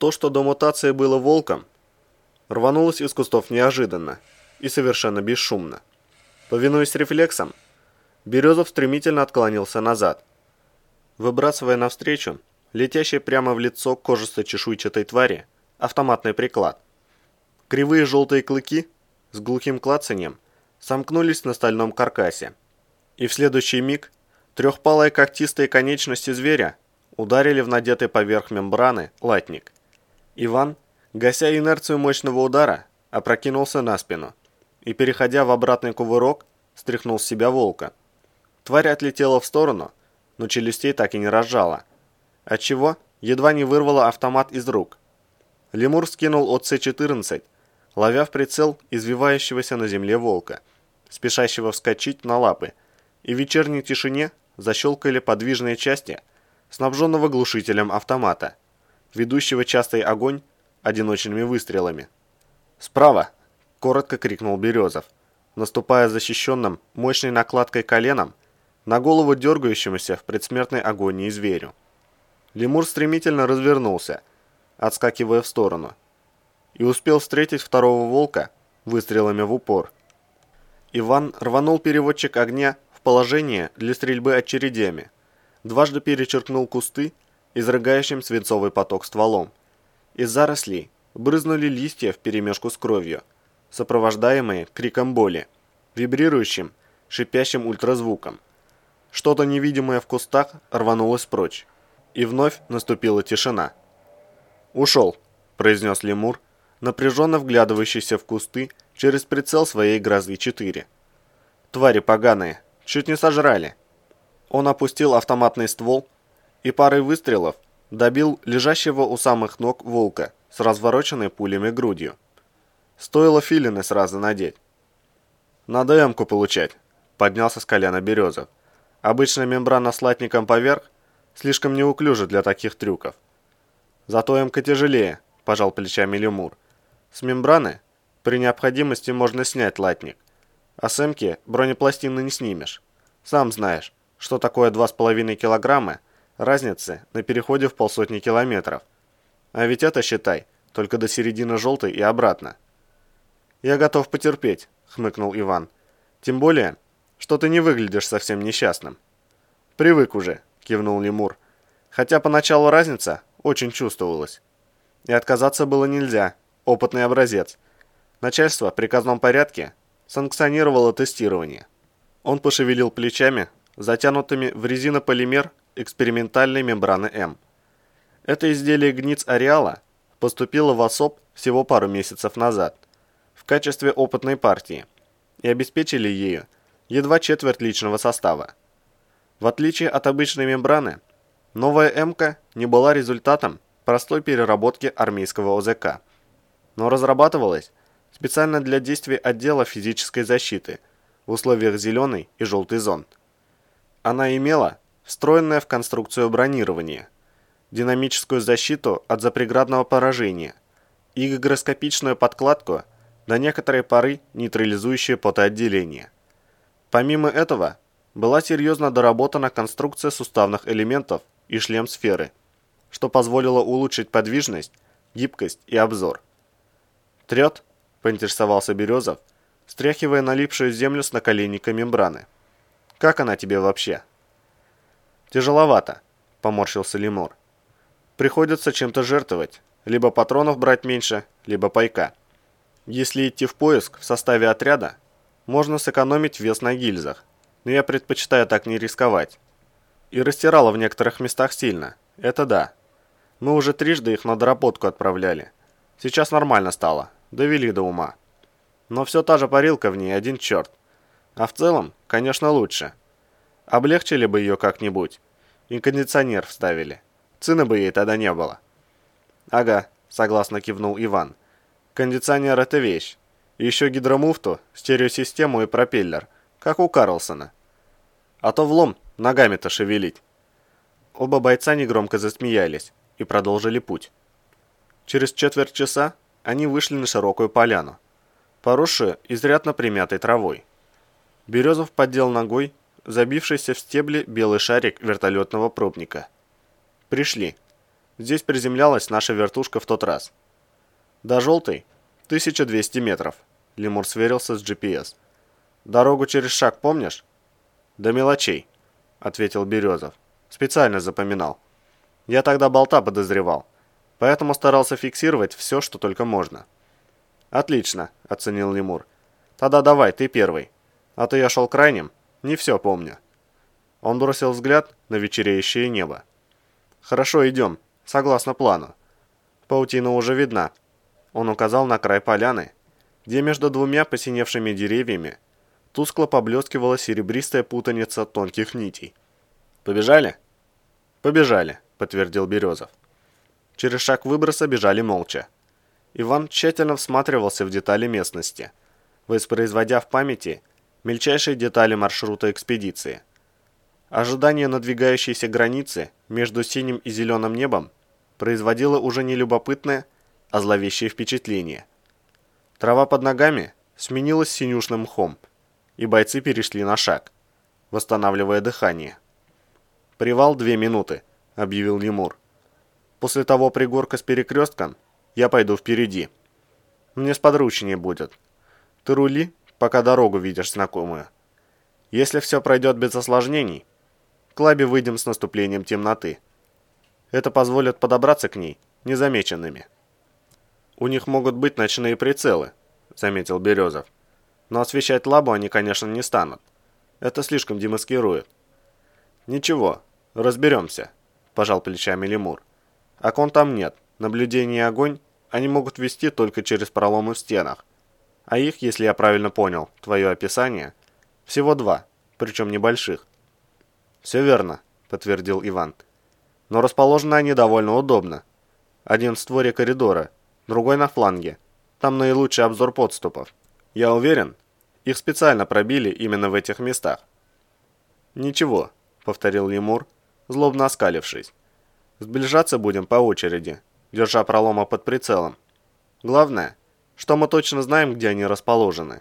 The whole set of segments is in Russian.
То, что до мутации было волком, рванулось из кустов неожиданно и совершенно бесшумно. Повинуясь рефлексам, Березов стремительно отклонился назад, выбрасывая навстречу летящий прямо в лицо кожисто-чешуйчатой твари автоматный приклад. Кривые желтые клыки с глухим клацанием сомкнулись на стальном каркасе, и в следующий миг трехпалые когтистые конечности зверя ударили в надетый поверх мембраны латник. Иван, гася инерцию мощного удара, опрокинулся на спину и, переходя в обратный кувырок, стряхнул с себя волка. Тварь отлетела в сторону, но челюстей так и не разжала, отчего едва не вырвала автомат из рук. Лемур скинул ОЦ-14, ловя в прицел извивающегося на земле волка, спешащего вскочить на лапы, и в вечерней тишине защелкали подвижные части снабженного глушителем автомата, ведущего частый огонь одиночными выстрелами. «Справа!» – коротко крикнул Березов, наступая защищенным мощной накладкой коленом на голову дергающемуся в предсмертной агонии зверю. Лемур стремительно развернулся, отскакивая в сторону, и успел встретить второго волка выстрелами в упор. Иван рванул переводчик огня в положение для стрельбы очередями, дважды перечеркнул кусты, изрыгающим свинцовый поток стволом. Из зарослей брызнули листья вперемешку с кровью, сопровождаемые криком боли, вибрирующим, шипящим ультразвуком. Что-то невидимое в кустах рванулось прочь, и вновь наступила тишина. «Ушел», – произнес лемур, напряженно вглядывающийся в кусты через прицел своей «Грозы-4». «Твари поганые, чуть не сожрали». Он опустил автоматный ствол и парой выстрелов добил лежащего у самых ног волка с развороченной пулями грудью. Стоило филины сразу надеть. «Надо эмку получать», – поднялся с колена Березов. «Обычная мембрана с латником поверх слишком неуклюжа для таких трюков». «Зато эмка тяжелее», – пожал плечами Лемур. «С мембраны при необходимости можно снять латник, а с эмки бронепластины не снимешь. Сам знаешь, что такое 2,5 килограмма разницы на переходе в полсотни километров. А ведь это, считай, только до середины желтой и обратно. «Я готов потерпеть», — хмыкнул Иван. «Тем более, что ты не выглядишь совсем несчастным». «Привык уже», — кивнул Лемур. «Хотя поначалу разница очень чувствовалась. И отказаться было нельзя, опытный образец. Начальство в приказном порядке санкционировало тестирование». Он пошевелил плечами, затянутыми в резинополимер экспериментальной мембраны М. Это изделие гниц ареала поступило в ОСОП всего пару месяцев назад в качестве опытной партии и обеспечили ею едва четверть личного состава. В отличие от обычной мембраны, новая МК не была результатом простой переработки армейского ОЗК, но разрабатывалась специально для действий отдела физической защиты в условиях зеленой и желтой зон. Она имела встроенное в конструкцию бронирование, динамическую защиту от запреградного поражения и гигроскопичную подкладку до некоторой поры нейтрализующее потоотделение. Помимо этого, была серьезно доработана конструкция суставных элементов и шлем сферы, что позволило улучшить подвижность, гибкость и обзор. «Трет?» – поинтересовался Березов, стряхивая налипшую землю с наколенника мембраны. Как она тебе вообще?» «Тяжеловато», — поморщился Лемур. «Приходится чем-то жертвовать. Либо патронов брать меньше, либо пайка. Если идти в поиск в составе отряда, можно сэкономить вес на гильзах, но я предпочитаю так не рисковать. И растирало в некоторых местах сильно, это да. Мы уже трижды их на доработку отправляли. Сейчас нормально стало, довели до ума. Но все та же парилка в ней, один черт. А в целом, конечно, лучше. Облегчили бы ее как-нибудь. И кондиционер вставили. Цены бы ей тогда не было. Ага, согласно кивнул Иван. Кондиционер это вещь. еще гидромуфту, стереосистему и пропеллер, как у Карлсона. А то влом ногами-то шевелить. Оба бойца негромко засмеялись и продолжили путь. Через четверть часа они вышли на широкую поляну, поросшую изрядно примятой травой. Березов поддел ногой забившийся в стебли белый шарик вертолетного пробника. Пришли. здесь приземлялась наша вертушка в тот раз. До желтой 1200 метров. Лемур сверился с GPS. Дорогу через шаг помнишь? До мелочей, ответил Березов. Специально запоминал. Я тогда болта подозревал, поэтому старался фиксировать все, что только можно. Отлично, оценил Лемур. Тогда давай, ты первый. А то я шел крайним, не все помню. Он бросил взгляд на вечереющее небо. «Хорошо, идем. Согласно плану. Паутина уже видна». Он указал на край поляны, где между двумя посиневшими деревьями тускло поблескивала серебристая путаница тонких нитей. «Побежали?» «Побежали», — подтвердил Березов. Через шаг выброса бежали молча. Иван тщательно всматривался в детали местности, воспроизводя в памяти мельчайшие детали маршрута экспедиции. Ожидание надвигающейся границы между синим и зеленым небом производило уже не любопытное, а зловещее впечатление. Трава под ногами сменилась синюшным мхом, и бойцы перешли на шаг, восстанавливая дыхание. «Привал две минуты», — объявил Лемур. «После того пригорка с перекрестком я пойду впереди. Мне сподручнее будет. Ты рули, пока дорогу видишь знакомую. Если все пройдет без осложнений, к лабе выйдем с наступлением темноты. Это позволит подобраться к ней незамеченными. У них могут быть ночные прицелы, заметил Березов. Но освещать лабу они, конечно, не станут. Это слишком демаскирует. Ничего, разберемся, пожал плечами Лемур. Окон там нет, наблюдение и огонь они могут вести только через проломы в стенах. А их, если я правильно понял, твое описание, всего два, причем небольших. «Все верно», — подтвердил Иван. «Но расположены они довольно удобно. Один в створе коридора, другой на фланге. Там наилучший обзор подступов. Я уверен, их специально пробили именно в этих местах». «Ничего», — повторил Лемур, злобно оскалившись. «Сближаться будем по очереди, держа пролома под прицелом. Главное, что мы точно знаем, где они расположены.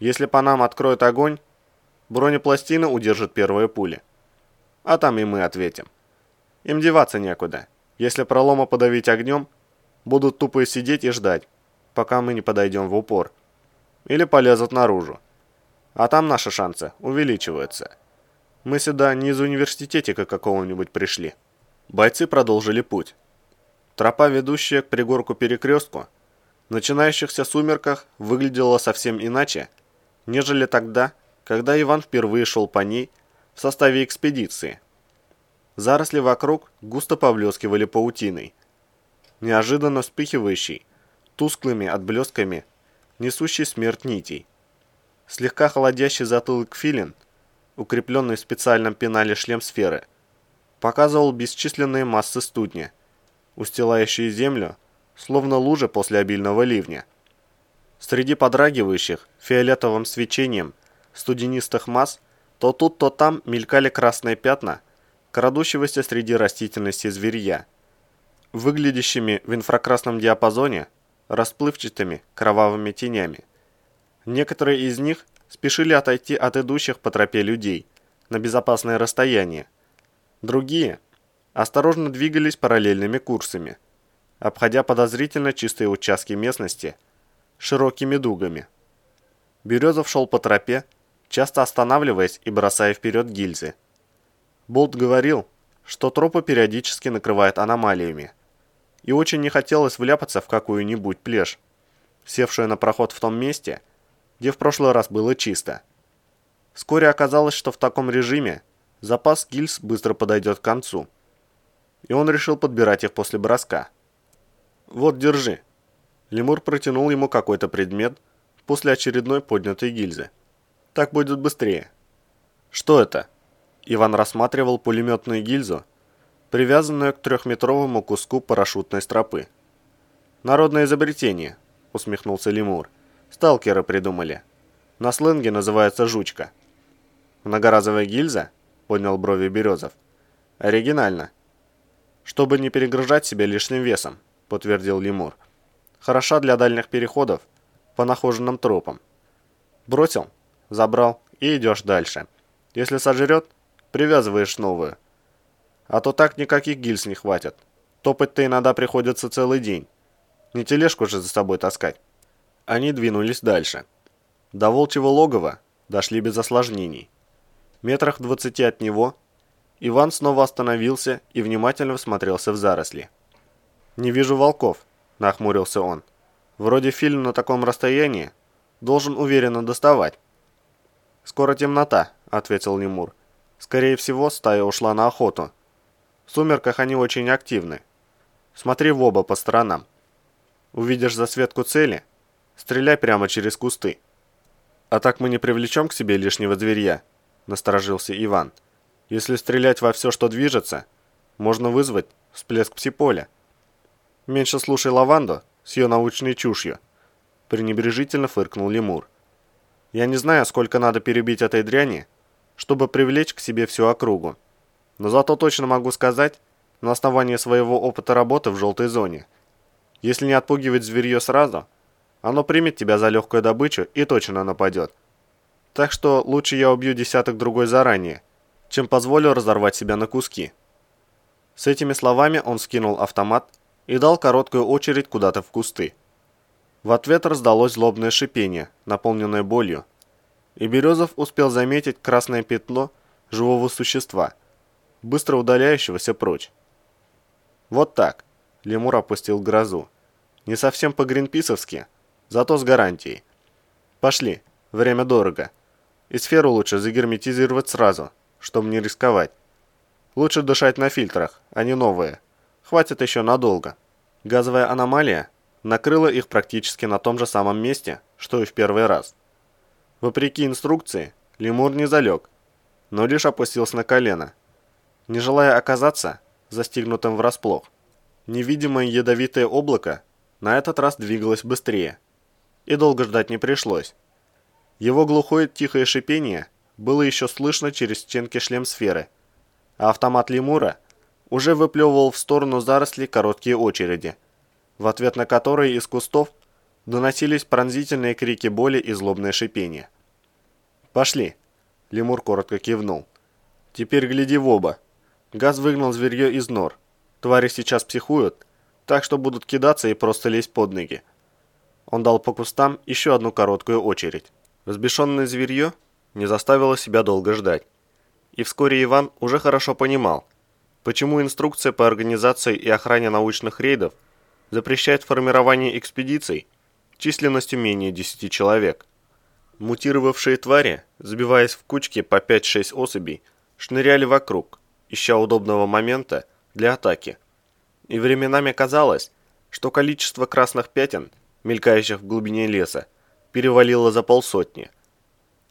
Если по нам откроют огонь, бронепластина удержит первые пули а там и мы ответим. Им деваться некуда. Если пролома подавить огнем, будут тупо сидеть и ждать, пока мы не подойдем в упор. Или полезут наружу. А там наши шансы увеличиваются. Мы сюда не из университетика какого-нибудь пришли. Бойцы продолжили путь. Тропа, ведущая к пригорку перекрестку, в начинающихся сумерках выглядела совсем иначе, нежели тогда, когда Иван впервые шел по ней в составе экспедиции. Заросли вокруг густо повлескивали паутиной, неожиданно вспыхивающей, тусклыми отблесками, несущей смерть нитей. Слегка холодящий затылок филин, укрепленный в специальном пенале шлем сферы, показывал бесчисленные массы студня, устилающие землю, словно лужи после обильного ливня. Среди подрагивающих фиолетовым свечением студенистых масс – то тут, то там мелькали красные пятна крадущегося среди растительности зверья, выглядящими в инфракрасном диапазоне расплывчатыми кровавыми тенями. Некоторые из них спешили отойти от идущих по тропе людей на безопасное расстояние. Другие осторожно двигались параллельными курсами, обходя подозрительно чистые участки местности широкими дугами. Березов шел по тропе, часто останавливаясь и бросая вперед гильзы. Болт говорил, что тропа периодически накрывает аномалиями. И очень не хотелось вляпаться в какую-нибудь плешь, севшую на проход в том месте, где в прошлый раз было чисто. Вскоре оказалось, что в таком режиме запас гильз быстро подойдет к концу. И он решил подбирать их после броска. «Вот, держи». Лемур протянул ему какой-то предмет после очередной поднятой гильзы. Так будет быстрее. Что это? Иван рассматривал пулеметную гильзу, привязанную к трехметровому куску парашютной стропы. «Народное изобретение», — усмехнулся Лемур. «Сталкеры придумали. На сленге называется жучка». «Многоразовая гильза?» — поднял брови Березов. «Оригинально». «Чтобы не перегружать себя лишним весом», — подтвердил Лемур. «Хороша для дальних переходов по нахоженным тропам». «Бросил?» забрал и идешь дальше. Если сожрет, привязываешь новую. А то так никаких гильз не хватит. Топать-то иногда приходится целый день. Не тележку же за собой таскать. Они двинулись дальше. До волчьего логова дошли без осложнений. Метрах двадцати от него Иван снова остановился и внимательно всмотрелся в заросли. «Не вижу волков», – нахмурился он. «Вроде фильм на таком расстоянии должен уверенно доставать». «Скоро темнота», – ответил лемур. «Скорее всего, стая ушла на охоту. В сумерках они очень активны. Смотри в оба по сторонам. Увидишь засветку цели – стреляй прямо через кусты. А так мы не привлечем к себе лишнего зверья», – насторожился Иван. Если стрелять во все, что движется, можно вызвать всплеск псиполя. Меньше слушай лаванду с ее научной чушью. Пренебрежительно фыркнул лемур. Я не знаю, сколько надо перебить этой дряни, чтобы привлечь к себе всю округу. Но зато точно могу сказать, на основании своего опыта работы в желтой зоне. Если не отпугивать зверье сразу, оно примет тебя за легкую добычу и точно нападет. Так что лучше я убью десяток другой заранее, чем позволю разорвать себя на куски. С этими словами он скинул автомат и дал короткую очередь куда-то в кусты. В ответ раздалось злобное шипение, наполненное болью, и Березов успел заметить красное пятно живого существа, быстро удаляющегося прочь. Вот так. Лемур опустил грозу. Не совсем по-гринписовски, зато с гарантией. Пошли, время дорого. И сферу лучше загерметизировать сразу – чтобы не рисковать. Лучше дышать на фильтрах, а не новые. Хватит еще надолго. Газовая аномалия накрыла их практически на том же самом месте, что и в первый раз. Вопреки инструкции, лемур не залег, но лишь опустился на колено, не желая оказаться застигнутым врасплох. Невидимое ядовитое облако на этот раз двигалось быстрее, и долго ждать не пришлось. Его глухое тихое шипение было еще слышно через стенки шлем-сферы, а автомат лемура уже выплевывал в сторону зарослей короткие очереди, в ответ на которые из кустов доносились пронзительные крики боли и злобное шипение. «Пошли!» – лемур коротко кивнул. «Теперь гляди в оба. Газ выгнал зверье из нор. Твари сейчас психуют, так что будут кидаться и просто лезть под ноги». Он дал по кустам еще одну короткую очередь. Взбешенное зверье не заставила себя долго ждать. И вскоре Иван уже хорошо понимал, почему инструкция по организации и охране научных рейдов запрещает формирование экспедиций численностью менее 10 человек. Мутировавшие твари, сбиваясь в кучки по 5-6 особей, шныряли вокруг, ища удобного момента для атаки. И временами казалось, что количество красных пятен, мелькающих в глубине леса, перевалило за полсотни –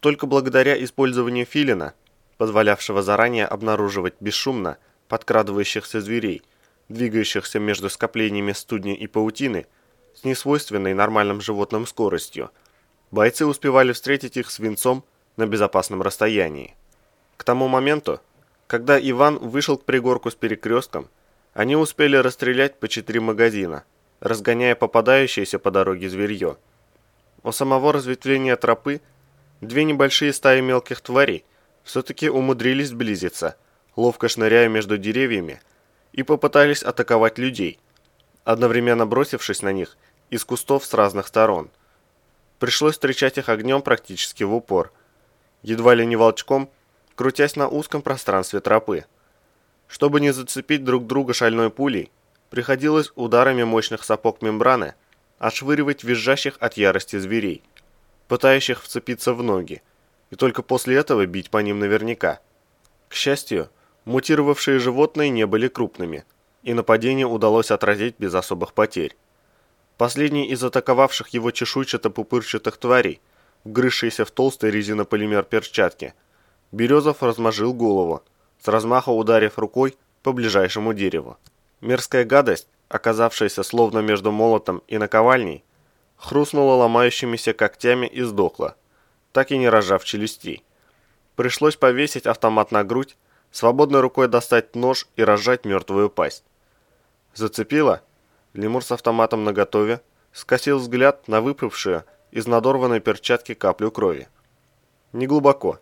только благодаря использованию филина, позволявшего заранее обнаруживать бесшумно подкрадывающихся зверей, двигающихся между скоплениями студни и паутины с несвойственной нормальным животным скоростью, бойцы успевали встретить их свинцом на безопасном расстоянии. К тому моменту, когда Иван вышел к пригорку с перекрестком, они успели расстрелять по четыре магазина, разгоняя попадающееся по дороге зверье. У самого разветвления тропы – Две небольшие стаи мелких тварей все-таки умудрились сблизиться, ловко шныряя между деревьями, и попытались атаковать людей, одновременно бросившись на них из кустов с разных сторон. Пришлось встречать их огнем практически в упор, едва ли не волчком, крутясь на узком пространстве тропы. Чтобы не зацепить друг друга шальной пулей, приходилось ударами мощных сапог мембраны отшвыривать визжащих от ярости зверей пытающих вцепиться в ноги, и только после этого бить по ним наверняка. К счастью, мутировавшие животные не были крупными, и нападение удалось отразить без особых потерь. Последний из атаковавших его чешуйчато-пупырчатых тварей, вгрызшийся в толстый резинополимер перчатки, Березов размажил голову, с размаха ударив рукой по ближайшему дереву. Мерзкая гадость, оказавшаяся словно между молотом и наковальней, хрустнула ломающимися когтями и сдохла, так и не разжав челюстей. Пришлось повесить автомат на грудь, свободной рукой достать нож и разжать мертвую пасть. Зацепило? Лемур с автоматом наготове скосил взгляд на выпавшую из надорванной перчатки каплю крови. Неглубоко.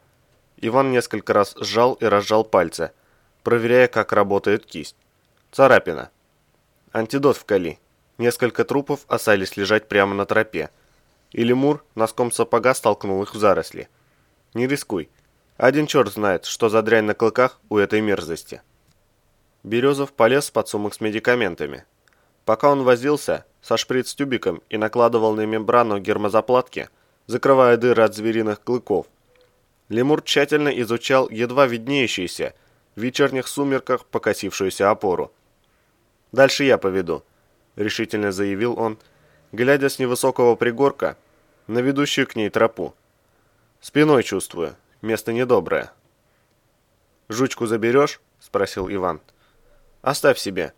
Иван несколько раз сжал и разжал пальцы, проверяя, как работает кисть. Царапина. антидот вкали. Несколько трупов остались лежать прямо на тропе. И лемур носком сапога столкнул их в заросли. Не рискуй. Один черт знает, что за дрянь на клыках у этой мерзости. Березов полез под сумок с медикаментами. Пока он возился со шприц-тюбиком и накладывал на мембрану гермозаплатки, закрывая дыры от звериных клыков, лемур тщательно изучал едва виднеющийся в вечерних сумерках покосившуюся опору. «Дальше я поведу», — решительно заявил он, глядя с невысокого пригорка на ведущую к ней тропу. «Спиной чувствую, место недоброе». «Жучку заберешь?» — спросил Иван. «Оставь себе.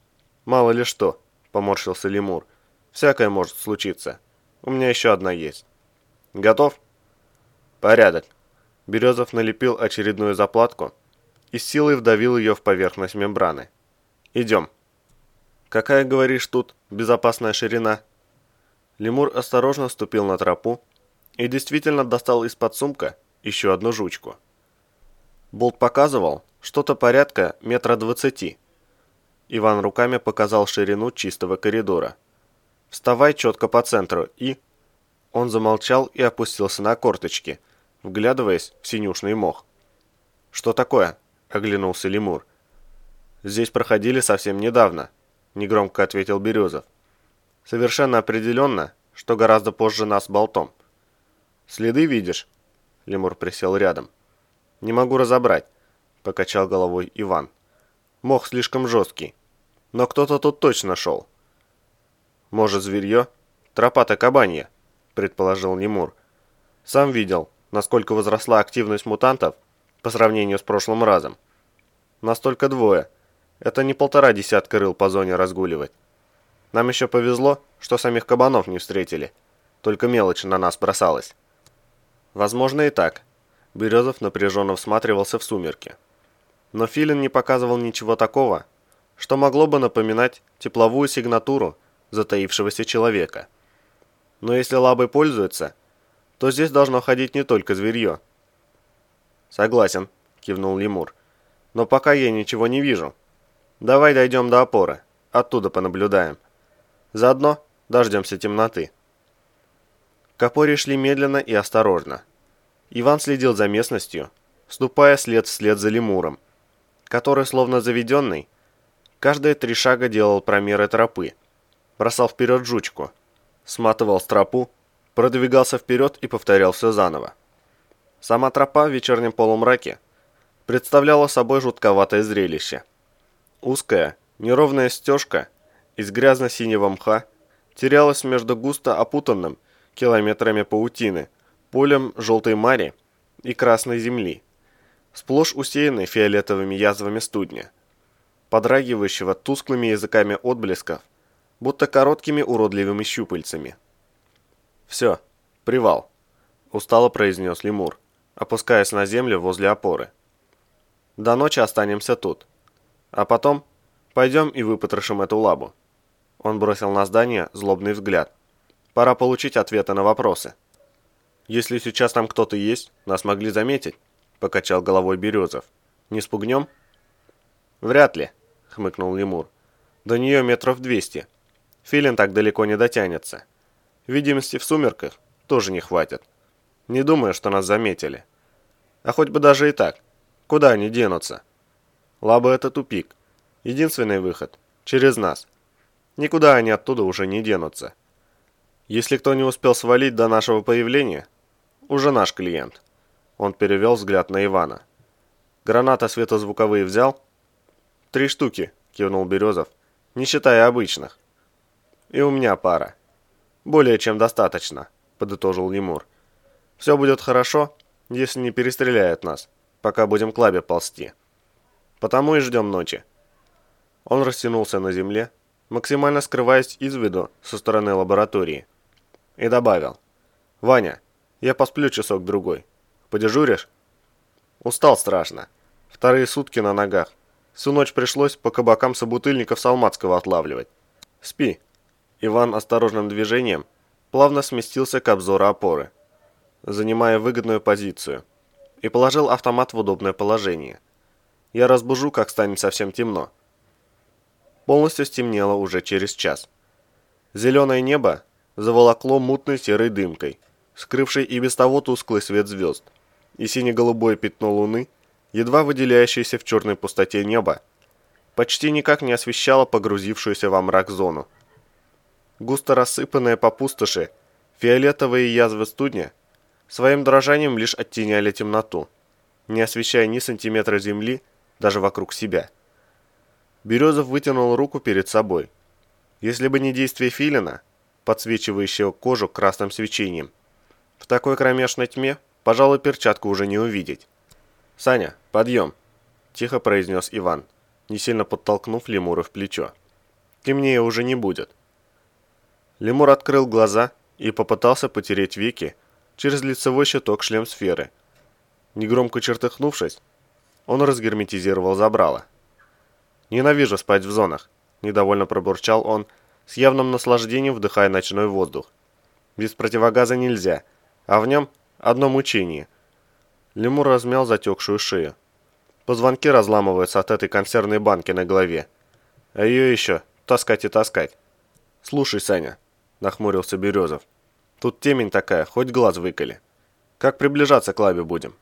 Мало ли что», — поморщился лемур. «Всякое может случиться. У меня еще одна есть». «Готов?» «Порядок». Березов налепил очередную заплатку и силой вдавил ее в поверхность мембраны. «Идем». «Какая, говоришь, тут безопасная ширина?» Лемур осторожно ступил на тропу и действительно достал из-под сумка еще одну жучку. Болт показывал что-то порядка метра двадцати. Иван руками показал ширину чистого коридора. «Вставай четко по центру и...» Он замолчал и опустился на корточки, вглядываясь в синюшный мох. «Что такое?» – оглянулся лемур. «Здесь проходили совсем недавно», – негромко ответил Березов. «Совершенно определенно, что гораздо позже нас болтом». «Следы видишь?» – лемур присел рядом. «Не могу разобрать», – покачал головой Иван. «Мох слишком жесткий. Но кто-то тут точно шел». «Может, зверье? Тропа-то кабанья», – предположил Лемур. «Сам видел, насколько возросла активность мутантов по сравнению с прошлым разом. Настолько двое. Это не полтора десятка рыл по зоне разгуливать. Нам еще повезло, что самих кабанов не встретили. Только мелочь на нас бросалась. Возможно и так. Березов напряженно всматривался в сумерки. Но Филин не показывал ничего такого, что могло бы напоминать тепловую сигнатуру затаившегося человека. Но если лабой пользуются, то здесь должно ходить не только зверье. «Согласен», – кивнул лемур. «Но пока я ничего не вижу. Давай дойдем до опоры, оттуда понаблюдаем. Заодно дождемся темноты». К опоре шли медленно и осторожно. Иван следил за местностью, ступая след вслед за лемуром, который, словно заведенный, каждые три шага делал промеры тропы, бросал вперед жучку, сматывал с тропу, продвигался вперед и повторял все заново. Сама тропа в вечернем полумраке представляла собой жутковатое зрелище. Узкая, неровная стежка из грязно-синего мха терялась между густо опутанным километрами паутины, полем желтой мари и красной земли, сплошь усеянной фиолетовыми язвами студня, подрагивающего тусклыми языками отблесков, будто короткими уродливыми щупальцами. «Все, привал», – устало произнес лемур, опускаясь на землю возле опоры. «До ночи останемся тут, а потом пойдем и выпотрошим эту лабу». Он бросил на здание злобный взгляд – Пора получить ответы на вопросы. Если сейчас там кто-то есть, нас могли заметить, покачал головой Березов. Не спугнем? Вряд ли, хмыкнул Лемур. До нее метров двести. Филин так далеко не дотянется. Видимости в сумерках тоже не хватит. Не думаю, что нас заметили. А хоть бы даже и так. Куда они денутся? Лаба это тупик. Единственный выход. Через нас. Никуда они оттуда уже не денутся. Если кто не успел свалить до нашего появления, уже наш клиент. Он перевел взгляд на Ивана. Граната светозвуковые взял? Три штуки, кивнул Березов, не считая обычных. И у меня пара. Более чем достаточно, подытожил Лемур. Все будет хорошо, если не перестреляют нас, пока будем к лабе ползти. Потому и ждем ночи. Он растянулся на земле, максимально скрываясь из виду со стороны лаборатории и добавил. «Ваня, я посплю часок-другой. Подежуришь?» Устал страшно. Вторые сутки на ногах. Всю ночь пришлось по кабакам собутыльников Салматского отлавливать. «Спи». Иван осторожным движением плавно сместился к обзору опоры, занимая выгодную позицию, и положил автомат в удобное положение. «Я разбужу, как станет совсем темно». полностью стемнело уже через час. Зеленое небо заволокло мутной серой дымкой, скрывшей и без того тусклый свет звезд, и сине-голубое пятно луны, едва выделяющееся в черной пустоте неба, почти никак не освещало погрузившуюся во мрак зону. Густо рассыпанные по пустоши, фиолетовые язвы студня своим дрожанием лишь оттеняли темноту, не освещая ни сантиметра земли даже вокруг себя. Березов вытянул руку перед собой. Если бы не действие филина, подсвечивающего кожу красным свечением, в такой кромешной тьме, пожалуй, перчатку уже не увидеть. «Саня, подъем!» – тихо произнес Иван, не сильно подтолкнув лемура в плечо. «Темнее уже не будет». Лемур открыл глаза и попытался потереть веки через лицевой щиток шлем-сферы. Негромко чертыхнувшись, он разгерметизировал забрало. «Ненавижу спать в зонах», – недовольно пробурчал он, с явным наслаждением вдыхая ночной воздух. «Без противогаза нельзя, а в нем одно мучение». Лемур размял затекшую шею. Позвонки разламываются от этой консервной банки на голове. А ее еще таскать и таскать. «Слушай, Саня», – нахмурился Березов, – «тут темень такая, хоть глаз выколи. Как приближаться к лабе будем?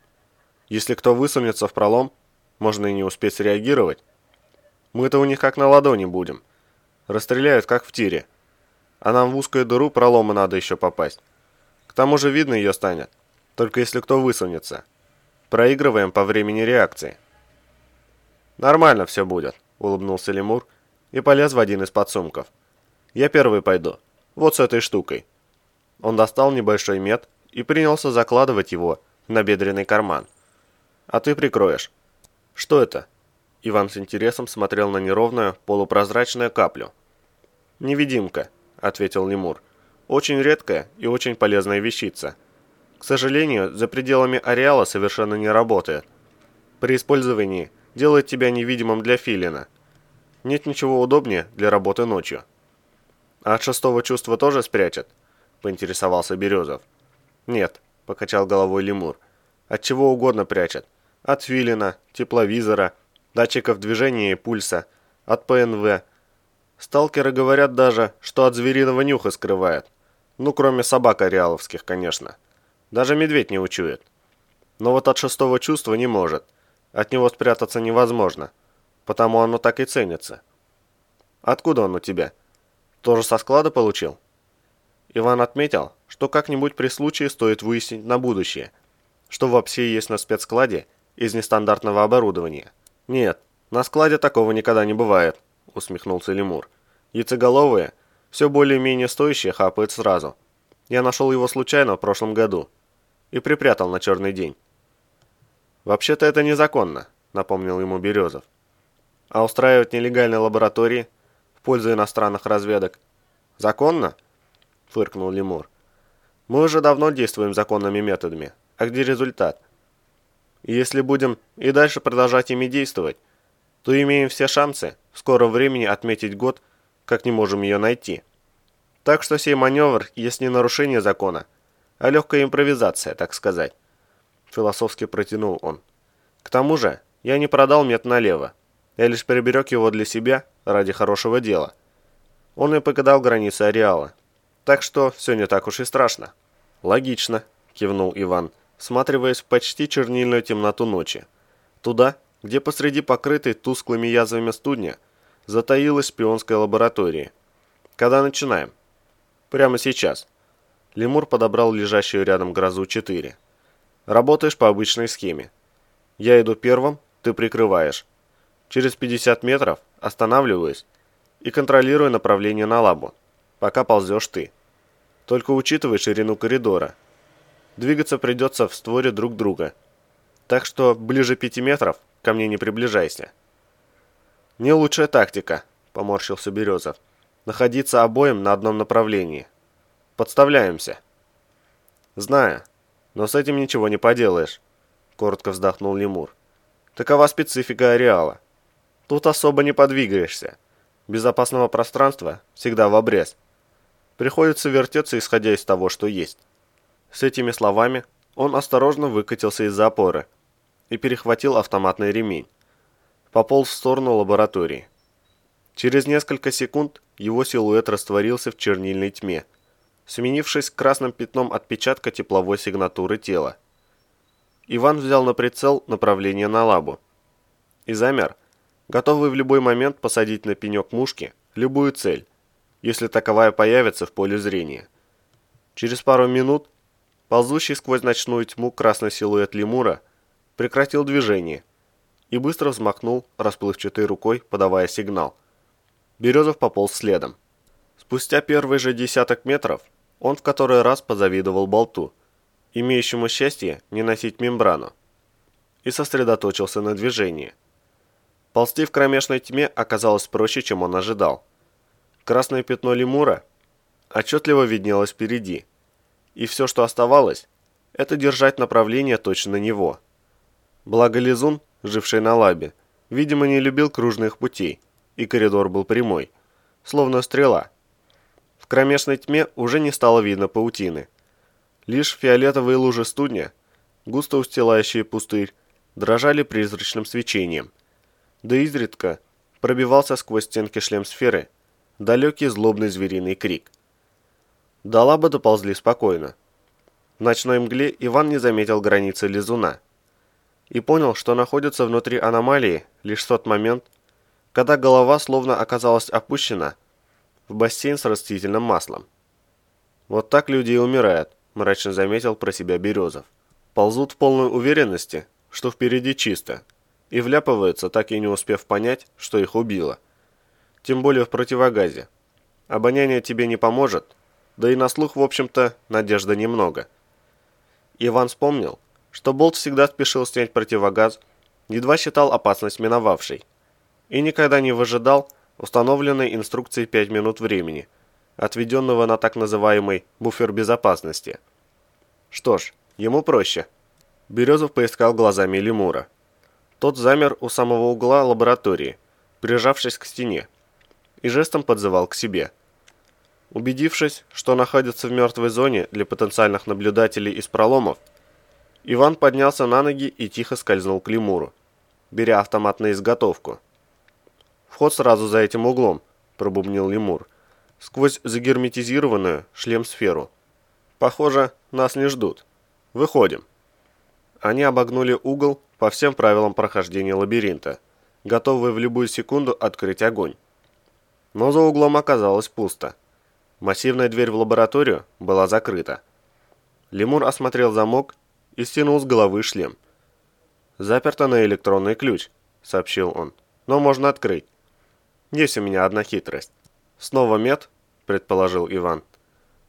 Если кто высунется в пролом, можно и не успеть среагировать. Мы-то у них как на ладони будем. Расстреляют, как в тире. А нам в узкую дыру пролома надо еще попасть. К тому же видно ее станет, только если кто высунется. Проигрываем по времени реакции. Нормально все будет, улыбнулся лемур и полез в один из подсумков. Я первый пойду. Вот с этой штукой. Он достал небольшой мед и принялся закладывать его в набедренный карман. А ты прикроешь. Что это? Иван с интересом смотрел на неровную, полупрозрачную каплю. «Невидимка», — ответил лемур. «Очень редкая и очень полезная вещица. К сожалению, за пределами ареала совершенно не работает. При использовании делает тебя невидимым для филина. Нет ничего удобнее для работы ночью». «А от шестого чувства тоже спрячет?» — поинтересовался Березов. «Нет», — покачал головой лемур. «От чего угодно прячет. От филина, тепловизора, датчиков движения и пульса, от ПНВ. Сталкеры говорят даже, что от звериного нюха скрывает. Ну, кроме собак ареаловских, конечно. Даже медведь не учует. Но вот от шестого чувства не может. От него спрятаться невозможно. Потому оно так и ценится. Откуда он у тебя? Тоже со склада получил? Иван отметил, что как-нибудь при случае стоит выяснить на будущее, что вообще есть на спецскладе из нестандартного оборудования – «Нет, на складе такого никогда не бывает», — усмехнулся лемур. «Яйцеголовые, все более-менее стоящие хапают сразу. Я нашел его случайно в прошлом году и припрятал на черный день». «Вообще-то это незаконно», — напомнил ему Березов. «А устраивать нелегальные лаборатории в пользу иностранных разведок законно?» — фыркнул лемур. «Мы уже давно действуем законными методами. А где результат?» Если будем и дальше продолжать ими действовать, то имеем все шансы в скором времени отметить год, как не можем ее найти. Так что сей маневр есть не нарушение закона, а легкая импровизация, так сказать. Философски протянул он. К тому же, я не продал мед налево. Я лишь приберег его для себя ради хорошего дела. Он и покидал границы ареала. Так что все не так уж и страшно. Логично, кивнул Иван всматриваясь в почти чернильную темноту ночи. Туда, где посреди покрытой тусклыми язвами студня затаилась шпионская лаборатория. Когда начинаем? Прямо сейчас. Лемур подобрал лежащую рядом грозу-4. Работаешь по обычной схеме. Я иду первым, ты прикрываешь. Через 50 метров останавливаюсь и контролирую направление на лабу, пока ползешь ты. Только учитывай ширину коридора – Двигаться придется в створе друг друга. Так что ближе пяти метров ко мне не приближайся. Не лучшая тактика, поморщился Березов. Находиться обоим на одном направлении. Подставляемся. Знаю, но с этим ничего не поделаешь, коротко вздохнул Лемур. Такова специфика ареала. Тут особо не подвигаешься. Безопасного пространства всегда в обрез. Приходится вертеться, исходя из того, что есть. С этими словами он осторожно выкатился из запора и перехватил автоматный ремень. Пополз в сторону лаборатории. Через несколько секунд его силуэт растворился в чернильной тьме, сменившись красным пятном отпечатка тепловой сигнатуры тела. Иван взял на прицел направление на лабу и замер, готовый в любой момент посадить на пенек мушки любую цель, если таковая появится в поле зрения. Через пару минут ползущий сквозь ночную тьму красный силуэт лемура прекратил движение и быстро взмахнул расплывчатой рукой, подавая сигнал. Березов пополз следом. Спустя первый же десяток метров он в который раз позавидовал болту, имеющему счастье не носить мембрану, и сосредоточился на движении. Ползти в кромешной тьме оказалось проще, чем он ожидал. Красное пятно лемура отчетливо виднелось впереди, и все, что оставалось, это держать направление точно на него. Благо Лизун, живший на лабе, видимо, не любил кружных путей, и коридор был прямой, словно стрела. В кромешной тьме уже не стало видно паутины. Лишь фиолетовые лужи студня, густо устилающие пустырь, дрожали призрачным свечением. Да изредка пробивался сквозь стенки шлем-сферы далекий злобный звериный крик. До лаба доползли спокойно. В ночной мгле Иван не заметил границы лизуна и понял, что находится внутри аномалии лишь в тот момент, когда голова словно оказалась опущена в бассейн с растительным маслом. «Вот так люди и умирают», – мрачно заметил про себя Березов. «Ползут в полной уверенности, что впереди чисто, и вляпываются, так и не успев понять, что их убило. Тем более в противогазе. Обоняние тебе не поможет, да и на слух, в общем-то, надежды немного». Иван вспомнил, что Болт всегда спешил снять противогаз, едва считал опасность миновавшей, и никогда не выжидал установленной инструкции 5 минут времени, отведенного на так называемый буфер безопасности. Что ж, ему проще. Березов поискал глазами лемура. Тот замер у самого угла лаборатории, прижавшись к стене, и жестом подзывал к себе. Убедившись, что находится в мертвой зоне для потенциальных наблюдателей из проломов, Иван поднялся на ноги и тихо скользнул к лемуру, беря автомат на изготовку. «Вход сразу за этим углом», – пробубнил лемур, сквозь загерметизированную шлем-сферу. «Похоже, нас не ждут. Выходим». Они обогнули угол по всем правилам прохождения лабиринта, готовые в любую секунду открыть огонь. Но за углом оказалось пусто. Массивная дверь в лабораторию была закрыта. Лемур осмотрел замок и стянул с головы шлем. «Заперто на электронный ключ», — сообщил он. «Но можно открыть. Есть у меня одна хитрость». «Снова мед?» — предположил Иван.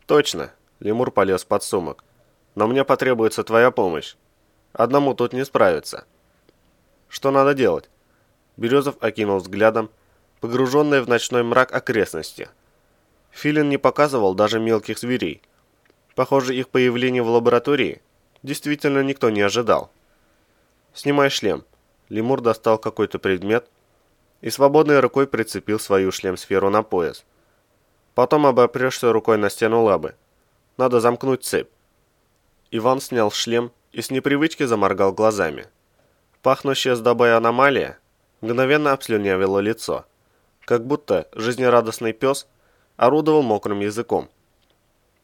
«Точно», — лемур полез под сумок. «Но мне потребуется твоя помощь. Одному тут не справиться». «Что надо делать?» Березов окинул взглядом погруженные в ночной мрак окрестности. Филин не показывал даже мелких зверей. Похоже, их появление в лаборатории действительно никто не ожидал. «Снимай шлем». Лемур достал какой-то предмет и свободной рукой прицепил свою шлем-сферу на пояс. Потом обопрешься рукой на стену лабы. Надо замкнуть цепь. Иван снял шлем и с непривычки заморгал глазами. Пахнущая сдобой аномалия мгновенно обслюнявила лицо, как будто жизнерадостный пес орудовал мокрым языком.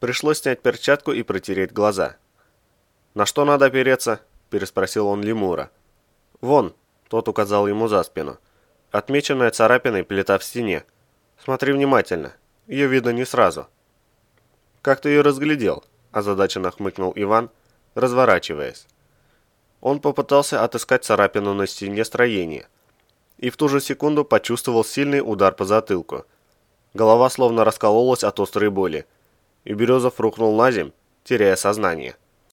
Пришлось снять перчатку и протереть глаза. «На что надо опереться?» – переспросил он лемура. «Вон», – тот указал ему за спину. «Отмеченная царапиной плита в стене. Смотри внимательно. Ее видно не сразу». «Как ты ее разглядел?» – озадаченно хмыкнул Иван, разворачиваясь. Он попытался отыскать царапину на стене строения и в ту же секунду почувствовал сильный удар по затылку. Голова словно раскололась от острой боли, и Березов рухнул на земь, теряя сознание.